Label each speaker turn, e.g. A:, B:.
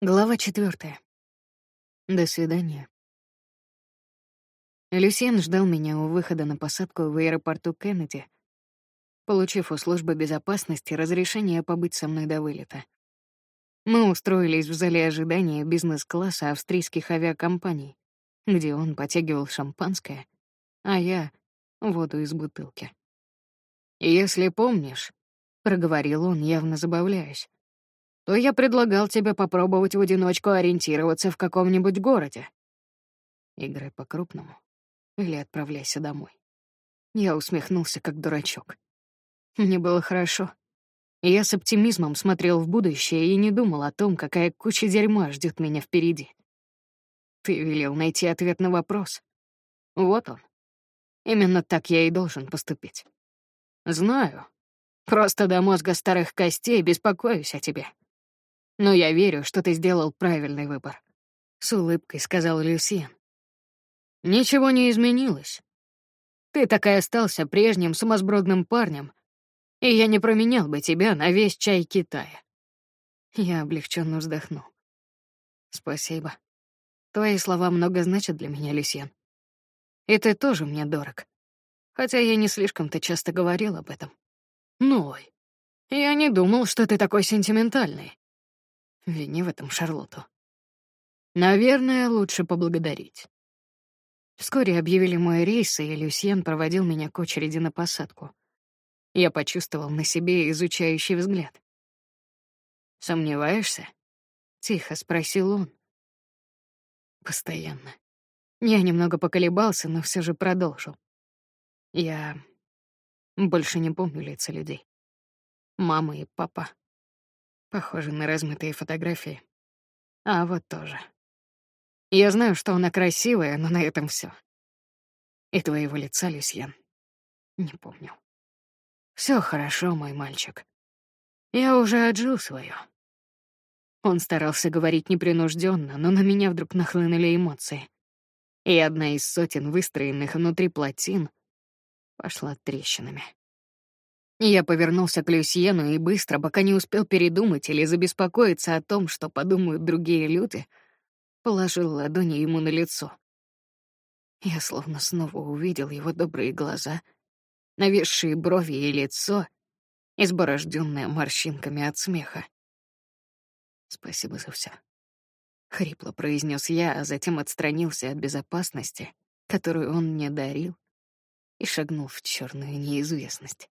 A: Глава четвертая. До свидания. Люсьен ждал меня у выхода на посадку в аэропорту Кеннеди, получив у службы безопасности разрешение побыть со мной до вылета. Мы устроились в зале ожидания бизнес-класса австрийских авиакомпаний, где он потягивал шампанское, а я — воду из бутылки. «Если помнишь», — проговорил он, явно забавляясь, то я предлагал тебе попробовать в одиночку ориентироваться в каком-нибудь городе. Играй по-крупному или отправляйся домой. Я усмехнулся, как дурачок. Мне было хорошо. Я с оптимизмом смотрел в будущее и не думал о том, какая куча дерьма ждет меня впереди. Ты велел найти ответ на вопрос. Вот он. Именно так я и должен поступить. Знаю. Просто до мозга старых костей беспокоюсь о тебе. Но я верю, что ты сделал правильный выбор. С улыбкой сказал Люсьен. Ничего не изменилось. Ты так и остался прежним сумасбродным парнем, и я не променял бы тебя на весь чай Китая. Я облегченно вздохнул. Спасибо. Твои слова много значат для меня, Люсьен. И ты тоже мне дорог. Хотя я не слишком-то часто говорил об этом. Ной, я не думал, что ты такой сентиментальный. Вини в этом Шарлотту. Наверное, лучше поблагодарить. Вскоре объявили мой рейс, и Люсьен проводил меня к очереди на посадку. Я почувствовал на себе изучающий взгляд. «Сомневаешься?» — тихо спросил он. «Постоянно». Я немного поколебался, но все же продолжил. Я больше не помню лица людей. Мама и папа. Похоже на размытые фотографии. А вот тоже. Я знаю, что она красивая, но на этом все. И твоего лица, Люсьен, не помню. Все хорошо, мой мальчик. Я уже отжил свое. Он старался говорить непринужденно, но на меня вдруг нахлынули эмоции. И одна из сотен выстроенных внутри плотин пошла трещинами. Я повернулся к Люсьену и быстро, пока не успел передумать или забеспокоиться о том, что подумают другие люди, положил ладони ему на лицо. Я словно снова увидел его добрые глаза, нависшие брови и лицо, изборожденное морщинками от смеха. «Спасибо за все, хрипло произнес я, а затем отстранился от безопасности, которую он мне дарил, и шагнул в черную неизвестность.